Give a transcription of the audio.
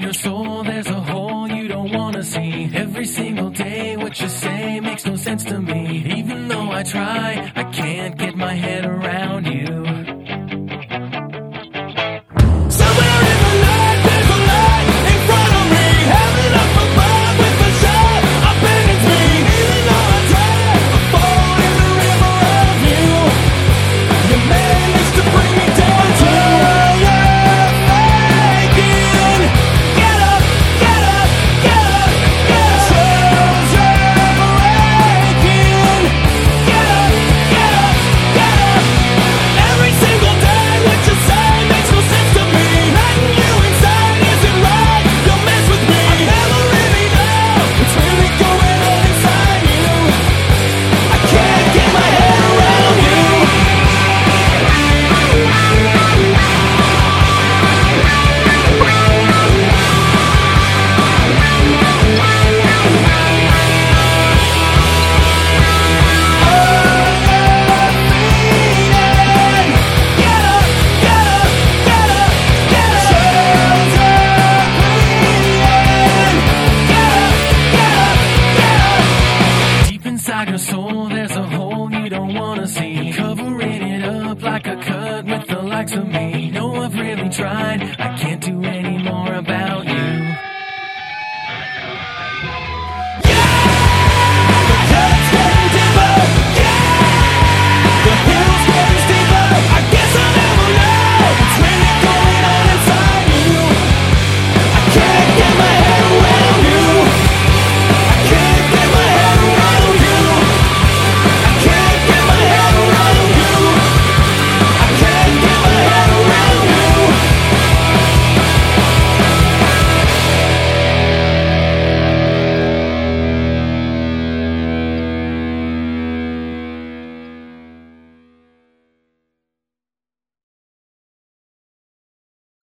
inside your soul, there's a hole you don't wanna see. Every single day, what you say makes no sense to me. Even though I try, I wanna see. Covering it up like a cut with the likes of me.